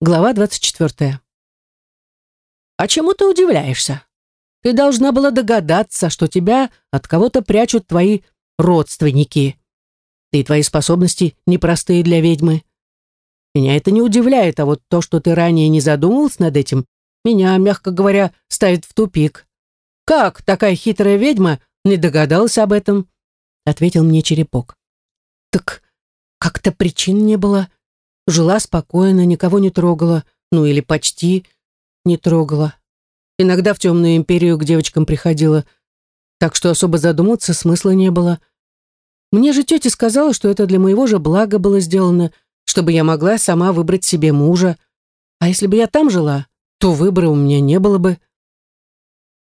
Глава 24. «А чему ты удивляешься? Ты должна была догадаться, что тебя от кого-то прячут твои родственники. Ты и твои способности непростые для ведьмы. Меня это не удивляет, а вот то, что ты ранее не задумывался над этим, меня, мягко говоря, ставит в тупик. Как такая хитрая ведьма не догадалась об этом?» Ответил мне черепок. «Так как-то причин не было. Жила спокойно, никого не трогала, ну или почти не трогала. Иногда в темную империю к девочкам приходила, так что особо задуматься смысла не было. Мне же тетя сказала, что это для моего же блага было сделано, чтобы я могла сама выбрать себе мужа. А если бы я там жила, то выбора у меня не было бы.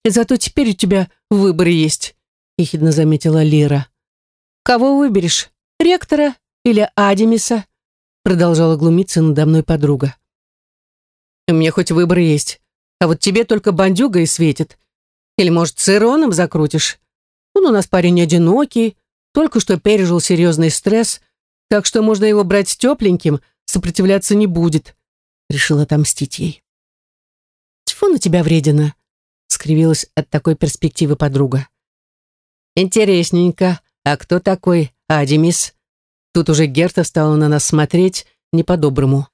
И зато теперь у тебя выбор есть, ехидно заметила Лира. Кого выберешь, ректора или Адемиса? Продолжала глумиться надо мной подруга. У меня хоть выбор есть, а вот тебе только бандюга и светит. Или, может, с Ироном закрутишь? Он у нас парень одинокий, только что пережил серьезный стресс, так что можно его брать тепленьким, сопротивляться не будет. Решила отомстить ей. Тьфу на тебя, вредина, скривилась от такой перспективы подруга. Интересненько, а кто такой Адимис? Тут уже Герта стала на нас смотреть не по-доброму.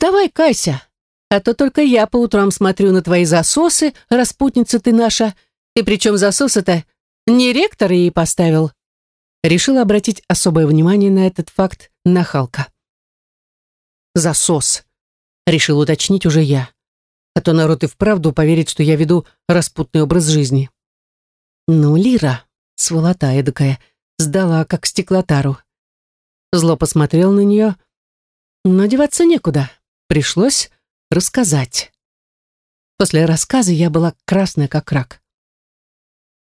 «Давай, Кайся, а то только я по утрам смотрю на твои засосы, распутница ты наша, и причем засосы-то не ректор ей поставил». Решила обратить особое внимание на этот факт нахалка. «Засос», — решил уточнить уже я, а то народ и вправду поверит, что я веду распутный образ жизни. «Ну, Лира, сволота эдакая», — сдала, как стеклотару. Зло посмотрел на нее, но деваться некуда. Пришлось рассказать. После рассказа я была красная, как рак.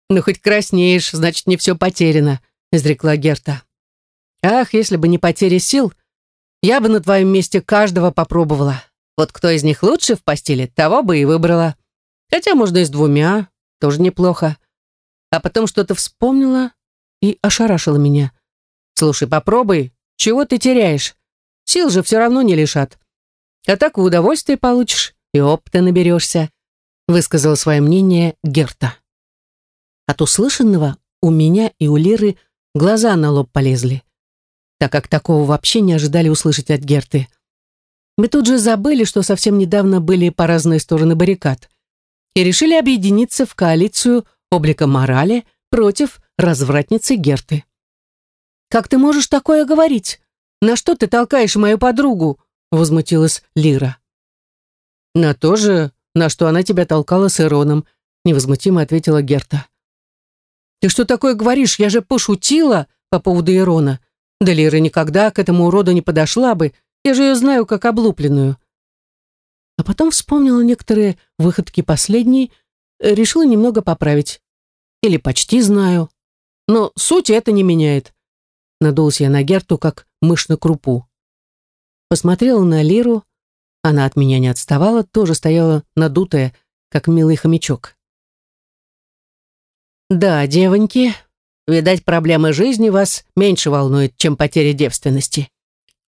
«Ну, хоть краснеешь, значит, не все потеряно», — изрекла Герта. «Ах, если бы не потеря сил, я бы на твоем месте каждого попробовала. Вот кто из них лучше в постели, того бы и выбрала. Хотя можно и с двумя, тоже неплохо. А потом что-то вспомнила и ошарашила меня. «Слушай, попробуй. Чего ты теряешь? Сил же все равно не лишат. А так удовольствие получишь и опыта наберешься», высказала свое мнение Герта. От услышанного у меня и у Лиры глаза на лоб полезли, так как такого вообще не ожидали услышать от Герты. Мы тут же забыли, что совсем недавно были по разные стороны баррикад и решили объединиться в коалицию облика морали против развратницы Герты. «Как ты можешь такое говорить? На что ты толкаешь мою подругу?» возмутилась Лира. «На то же, на что она тебя толкала с Ироном», невозмутимо ответила Герта. «Ты что такое говоришь? Я же пошутила по поводу Ирона. Да Лира никогда к этому уроду не подошла бы, я же ее знаю как облупленную». А потом вспомнила некоторые выходки последней, решила немного поправить. Или почти знаю. Но суть это не меняет. Надулся я на Герту, как мышь на крупу. Посмотрела на Лиру. Она от меня не отставала, тоже стояла надутая, как милый хомячок. «Да, девоньки, видать, проблемы жизни вас меньше волнуют, чем потеря девственности.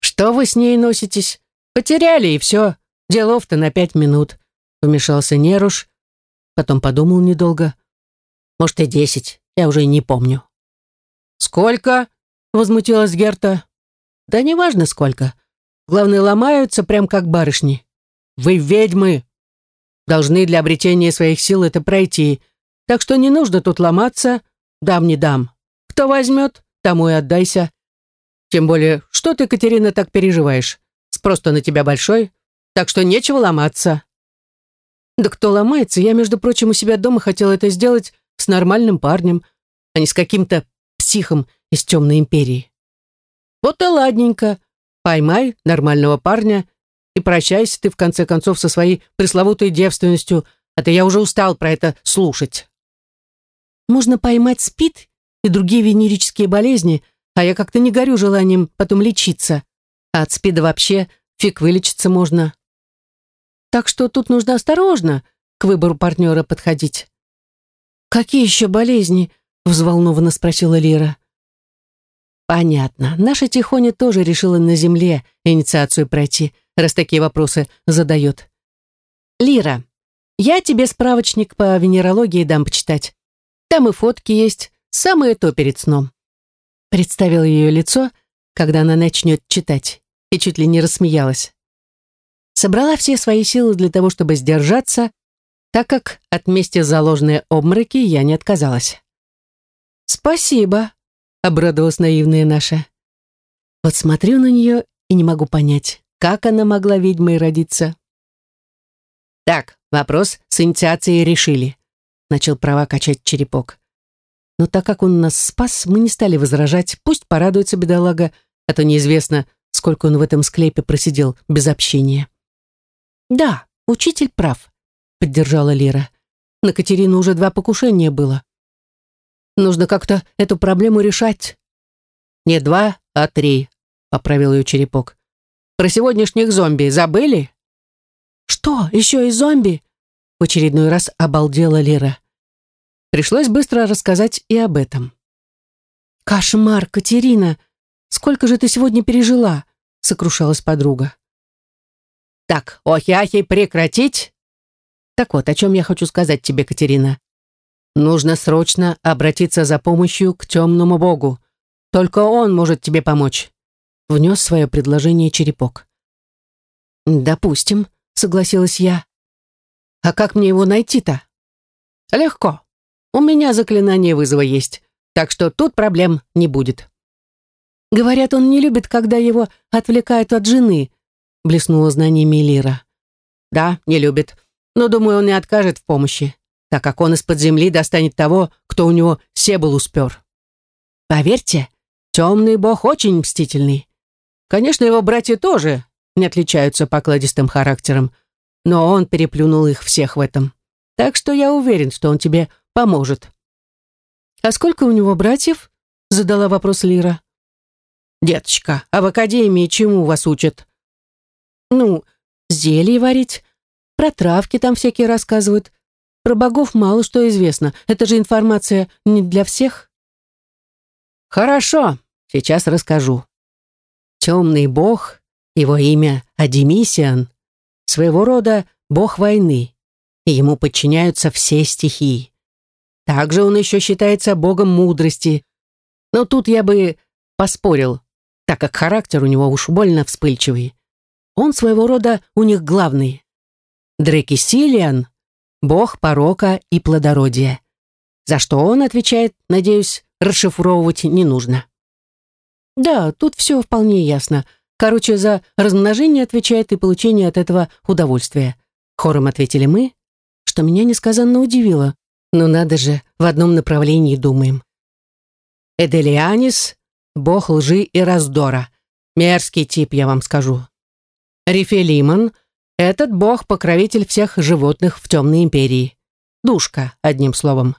Что вы с ней носитесь? Потеряли, и все. Делов-то на пять минут», — вмешался Неруш. Потом подумал недолго. «Может, и десять. Я уже не помню. «Сколько?» — возмутилась Герта. «Да неважно сколько. Главное, ломаются прям как барышни. Вы ведьмы. Должны для обретения своих сил это пройти. Так что не нужно тут ломаться. Дам не дам. Кто возьмет, тому и отдайся. Тем более, что ты, Катерина, так переживаешь? Спрос-то на тебя большой, так что нечего ломаться». «Да кто ломается? Я, между прочим, у себя дома хотела это сделать с нормальным парнем, а не с каким-то психом из темной империи. Вот и ладненько. Поймай нормального парня и прощайся ты, в конце концов, со своей пресловутой девственностью, а то я уже устал про это слушать. Можно поймать спид и другие венерические болезни, а я как-то не горю желанием потом лечиться. А от спида вообще фиг вылечиться можно. Так что тут нужно осторожно к выбору партнера подходить. «Какие еще болезни?» — взволнованно спросила Лира. «Понятно. Наша Тихоня тоже решила на земле инициацию пройти. раз такие вопросы задает. Лира, я тебе справочник по венерологии дам почитать. Там и фотки есть, самое то перед сном. Представила ее лицо, когда она начнет читать, и чуть ли не рассмеялась. Собрала все свои силы для того, чтобы сдержаться, так как от мести за ложные обмороки я не отказалась. «Спасибо», — обрадовалась наивная наша. Вот смотрю на нее и не могу понять, как она могла ведьмой родиться. «Так, вопрос с инициацией решили», — начал права качать черепок. Но так как он нас спас, мы не стали возражать, пусть порадуется бедолага, а то неизвестно, сколько он в этом склепе просидел без общения. «Да, учитель прав», — поддержала Лира. «На Катерину уже два покушения было. Нужно как-то эту проблему решать». «Не два, а три», — поправил ее черепок. «Про сегодняшних зомби забыли?» «Что, еще и зомби?» В очередной раз обалдела Лира. Пришлось быстро рассказать и об этом. «Кошмар, Катерина! Сколько же ты сегодня пережила?» сокрушалась подруга. «Так, охи-ахи, прекратить!» «Так вот, о чем я хочу сказать тебе, Катерина. Нужно срочно обратиться за помощью к темному богу. Только он может тебе помочь», — внес свое предложение черепок. «Допустим», — согласилась я. «А как мне его найти-то?» «Легко. У меня заклинание вызова есть, так что тут проблем не будет». Говорят, он не любит, когда его отвлекают от жены, блеснула знаниями Лира. Да, не любит, но, думаю, он не откажет в помощи, так как он из-под земли достанет того, кто у него себул успер. Поверьте, темный бог очень мстительный. Конечно, его братья тоже не отличаются покладистым характером, но он переплюнул их всех в этом. Так что я уверен, что он тебе поможет. «А сколько у него братьев?» — задала вопрос Лира. «Деточка, а в академии чему вас учат?» «Ну, зелье варить, про травки там всякие рассказывают. Про богов мало что известно. Это же информация не для всех». «Хорошо, сейчас расскажу. Темный бог, его имя Адемисиан, своего рода бог войны, и ему подчиняются все стихии. Также он еще считается богом мудрости. Но тут я бы поспорил, так как характер у него уж больно вспыльчивый. Он своего рода у них главный. Дрекисилиан — бог порока и плодородия. За что он отвечает, надеюсь, расшифровывать не нужно. Да, тут все вполне ясно. Короче, за размножение отвечает и получение от этого удовольствия. Хором ответили мы, что меня несказанно удивило. Ну надо же, в одном направлении думаем. Эделианис бог лжи и раздора. Мерзкий тип, я вам скажу. Рифелимон — этот бог-покровитель всех животных в темной империи. Душка, одним словом.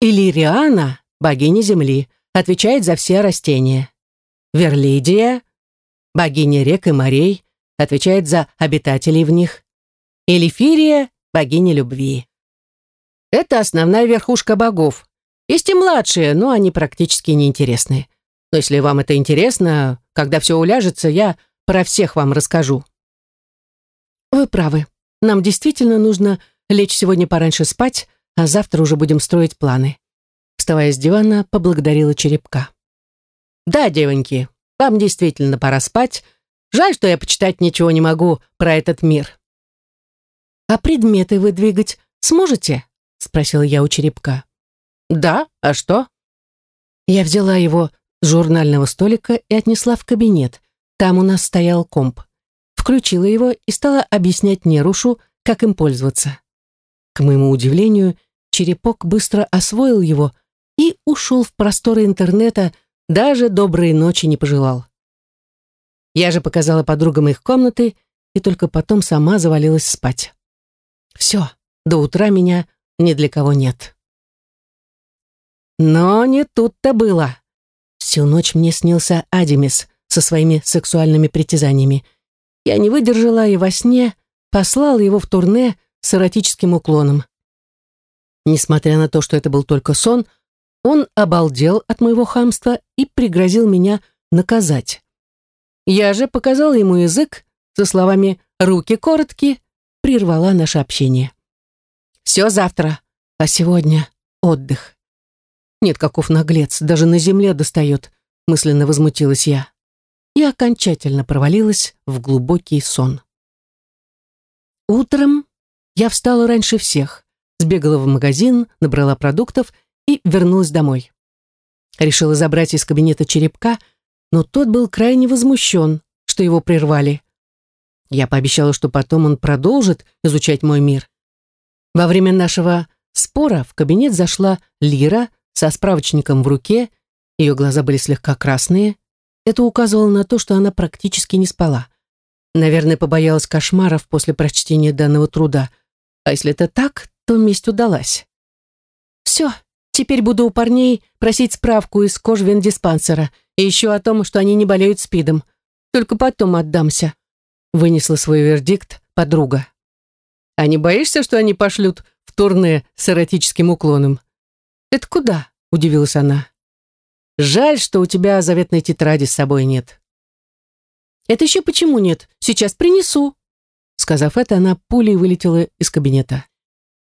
Иллириана, богиня земли, отвечает за все растения. Верлидия, богиня рек и морей, отвечает за обитателей в них. Элифирия, богиня любви. Это основная верхушка богов, есть и младшие, но они практически неинтересны. Но если вам это интересно, когда все уляжется, я про всех вам расскажу. Вы правы. Нам действительно нужно лечь сегодня пораньше спать, а завтра уже будем строить планы. Вставая с дивана, поблагодарила черепка. Да, девоньки, вам действительно пора спать. Жаль, что я почитать ничего не могу про этот мир. А предметы вы двигать сможете? Спросила я у черепка. «Да, а что?» Я взяла его с журнального столика и отнесла в кабинет. Там у нас стоял комп. Включила его и стала объяснять Нерушу, как им пользоваться. К моему удивлению, черепок быстро освоил его и ушел в просторы интернета, даже доброй ночи не пожелал. Я же показала подругам их комнаты и только потом сама завалилась спать. Все, до утра меня ни для кого нет. Но не тут-то было. Всю ночь мне снился Адимис со своими сексуальными притязаниями. Я не выдержала и во сне послала его в турне с эротическим уклоном. Несмотря на то, что это был только сон, он обалдел от моего хамства и пригрозил меня наказать. Я же показала ему язык, со словами «руки короткие» прервала наше общение. «Все завтра, а сегодня отдых». Нет, каков наглец, даже на земле достает, мысленно возмутилась я. И окончательно провалилась в глубокий сон. Утром я встала раньше всех, сбегала в магазин, набрала продуктов и вернулась домой. Решила забрать из кабинета черепка, но тот был крайне возмущен, что его прервали. Я пообещала, что потом он продолжит изучать мой мир. Во время нашего спора в кабинет зашла Лира со справочником в руке, ее глаза были слегка красные. Это указывало на то, что она практически не спала. Наверное, побоялась кошмаров после прочтения данного труда. А если это так, то месть удалась. Все, теперь буду у парней просить справку из кожвендиспансера и еще о том, что они не болеют СПИДом. Только потом отдамся. Вынесла свой вердикт подруга. А не боишься, что они пошлют в турне с эротическим уклоном? Это куда? Удивилась она. Жаль, что у тебя заветной тетради с собой нет. Это еще почему нет? Сейчас принесу. Сказав это, она пулей вылетела из кабинета.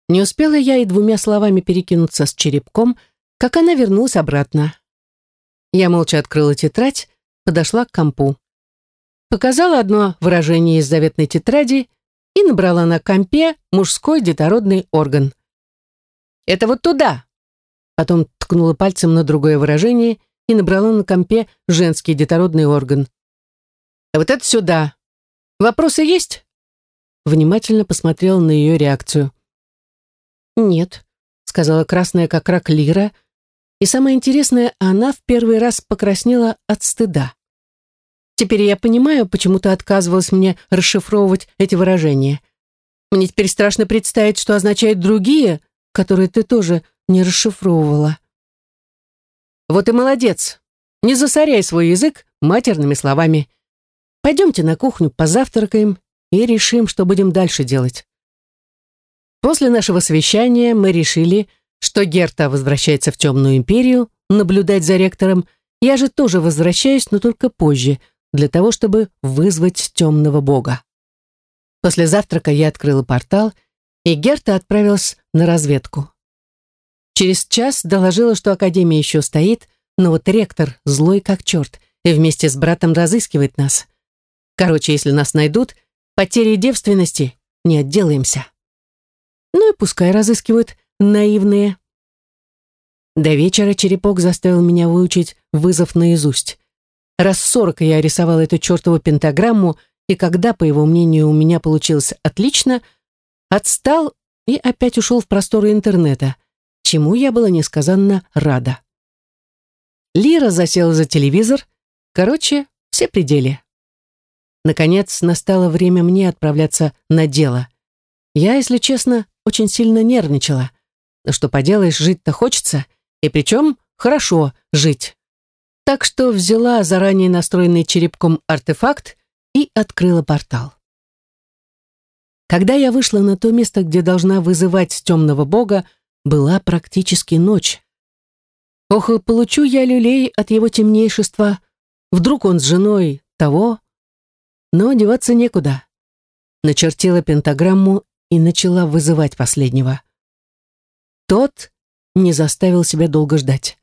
Не успела я и двумя словами перекинуться с черепком, как она вернулась обратно. Я молча открыла тетрадь, подошла к компу. Показала одно выражение из заветной тетради и набрала на компе мужской детородный орган. «Это вот туда!» Потом ткнула пальцем на другое выражение и набрала на компе женский детородный орган. «А вот это сюда! Вопросы есть?» Внимательно посмотрела на ее реакцию. «Нет», — сказала красная как рак Лира, и самое интересное, она в первый раз покраснела от стыда. Теперь я понимаю, почему ты отказывалась мне расшифровывать эти выражения. Мне теперь страшно представить, что означают другие, которые ты тоже не расшифровывала. Вот и молодец. Не засоряй свой язык матерными словами. Пойдемте на кухню, позавтракаем и решим, что будем дальше делать. После нашего совещания мы решили, что Герта возвращается в Темную Империю наблюдать за ректором, я же тоже возвращаюсь, но только позже, для того, чтобы вызвать темного бога. После завтрака я открыла портал, и Герта отправилась на разведку. Через час доложила, что Академия еще стоит, но вот ректор злой как черт и вместе с братом разыскивает нас. Короче, если нас найдут, потери девственности не отделаемся. Ну и пускай разыскивают наивные. До вечера черепок заставил меня выучить вызов наизусть. Раз сорок я рисовал эту чертову пентаграмму, и когда, по его мнению, у меня получилось отлично, отстал и опять ушел в просторы интернета, чему я была несказанно рада. Лира засела за телевизор. Короче, все пределы. Наконец, настало время мне отправляться на дело. Я, если честно, очень сильно нервничала. Но что поделаешь, жить-то хочется, и причем хорошо жить. Так что взяла заранее настроенный черепком артефакт и открыла портал. Когда я вышла на то место, где должна вызывать темного бога, была практически ночь. Ох, и получу я люлей от его темнейшества. Вдруг он с женой того? Но деваться некуда. Начертила пентаграмму и начала вызывать последнего. Тот не заставил себя долго ждать.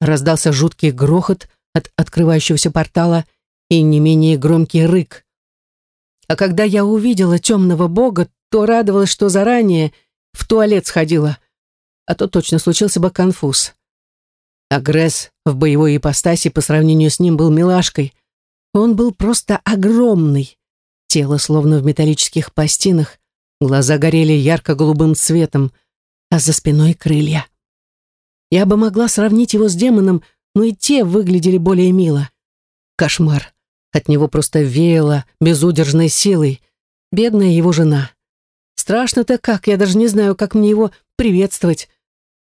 Раздался жуткий грохот от открывающегося портала и не менее громкий рык. А когда я увидела темного бога, то радовалась, что заранее в туалет сходила, а то точно случился бы конфуз. Агресс в боевой ипостаси по сравнению с ним был милашкой. Он был просто огромный. Тело словно в металлических пластинах, Глаза горели ярко-голубым цветом, а за спиной крылья. Я бы могла сравнить его с демоном, но и те выглядели более мило. Кошмар. От него просто веяло безудержной силой. Бедная его жена. Страшно-то как, я даже не знаю, как мне его приветствовать.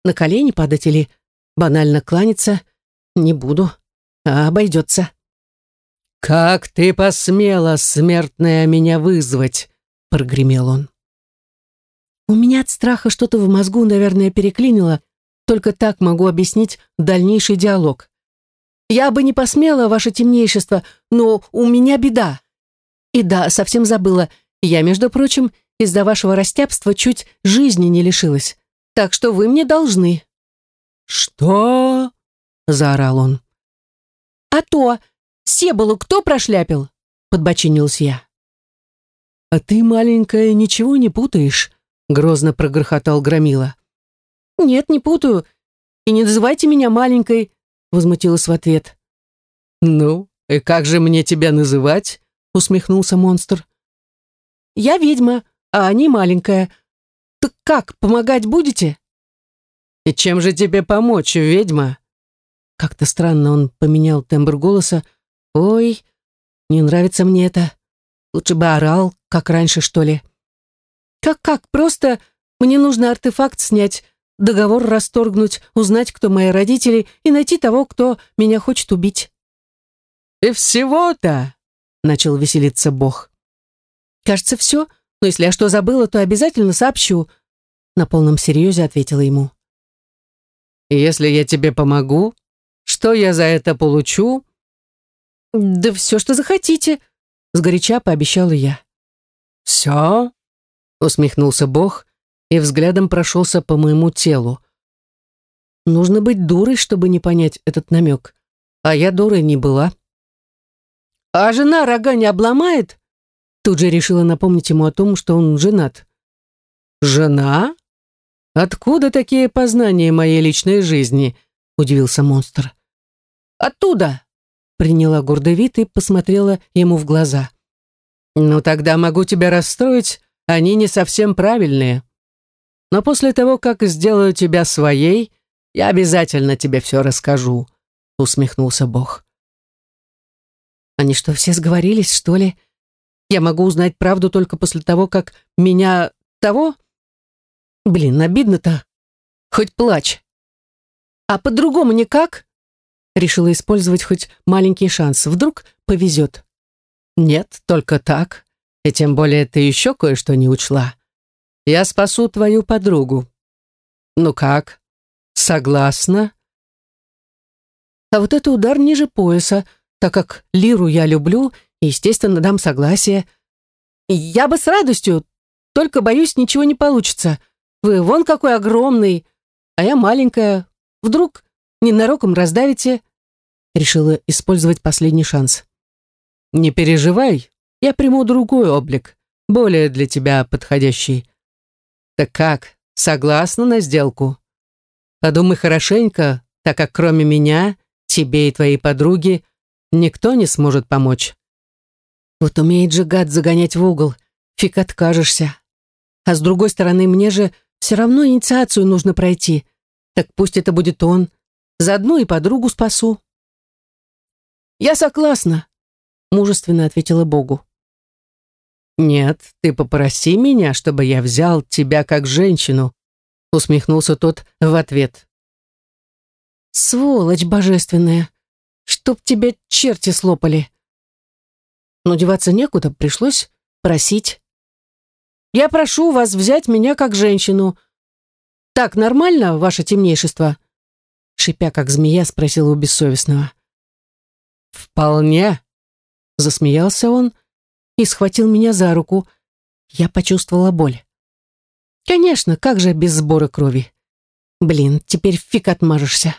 На колени падать или банально кланяться? Не буду, а обойдется. «Как ты посмела, смертная, меня вызвать?» — прогремел он. У меня от страха что-то в мозгу, наверное, переклинило. Только так могу объяснить дальнейший диалог. Я бы не посмела, ваше темнейшество, но у меня беда. И да, совсем забыла. Я, между прочим, из-за вашего растяпства чуть жизни не лишилась. Так что вы мне должны». «Что?» — заорал он. «А то! Себалу кто прошляпил?» — подбочинилась я. «А ты, маленькая, ничего не путаешь?» — грозно прогрохотал Громила. «Нет, не путаю. И не называйте меня маленькой», — возмутилась в ответ. «Ну, и как же мне тебя называть?» — усмехнулся монстр. «Я ведьма, а они маленькая. Так как, помогать будете?» «И чем же тебе помочь, ведьма?» Как-то странно он поменял тембр голоса. «Ой, не нравится мне это. Лучше бы орал, как раньше, что ли». «Как-как? Просто мне нужно артефакт снять, договор расторгнуть, узнать, кто мои родители, и найти того, кто меня хочет убить». «И всего-то?» — начал веселиться Бог. «Кажется, все, но если я что забыла, то обязательно сообщу», — на полном серьезе ответила ему. «Если я тебе помогу, что я за это получу?» «Да все, что захотите», — сгоряча пообещала я. «Все?» — усмехнулся Бог и взглядом прошелся по моему телу. Нужно быть дурой, чтобы не понять этот намек. А я дурой не была. «А жена рога не обломает?» Тут же решила напомнить ему о том, что он женат. «Жена? Откуда такие познания моей личной жизни?» — удивился монстр. «Оттуда!» — приняла гордый вид и посмотрела ему в глаза. «Ну тогда могу тебя расстроить, они не совсем правильные. Но после того, как сделаю тебя своей, я обязательно тебе все расскажу», — усмехнулся Бог. «Они что, все сговорились, что ли?» Я могу узнать правду только после того, как меня того... Блин, обидно-то. Хоть плачь. А по-другому никак? Решила использовать хоть маленький шанс. Вдруг повезет. Нет, только так. И тем более ты еще кое-что не учла. Я спасу твою подругу. Ну как? Согласна? А вот это удар ниже пояса, так как Лиру я люблю Естественно, дам согласие. Я бы с радостью, только, боюсь, ничего не получится. Вы вон какой огромный, а я маленькая. Вдруг ненароком раздавите?» Решила использовать последний шанс. «Не переживай, я приму другой облик, более для тебя подходящий. Так как, согласна на сделку? Подумай хорошенько, так как кроме меня, тебе и твоей подруги, никто не сможет помочь. Вот умеет же гад загонять в угол. Фиг откажешься. А с другой стороны, мне же все равно инициацию нужно пройти. Так пусть это будет он. Заодно и подругу спасу. «Я согласна», — мужественно ответила Богу. «Нет, ты попроси меня, чтобы я взял тебя как женщину», — усмехнулся тот в ответ. «Сволочь божественная! Чтоб тебя черти слопали!» Но деваться некуда, пришлось просить. «Я прошу вас взять меня как женщину. Так нормально, ваше темнейшество?» Шипя, как змея, спросила у бессовестного. «Вполне», — засмеялся он и схватил меня за руку. Я почувствовала боль. «Конечно, как же без сбора крови? Блин, теперь фиг отмажешься».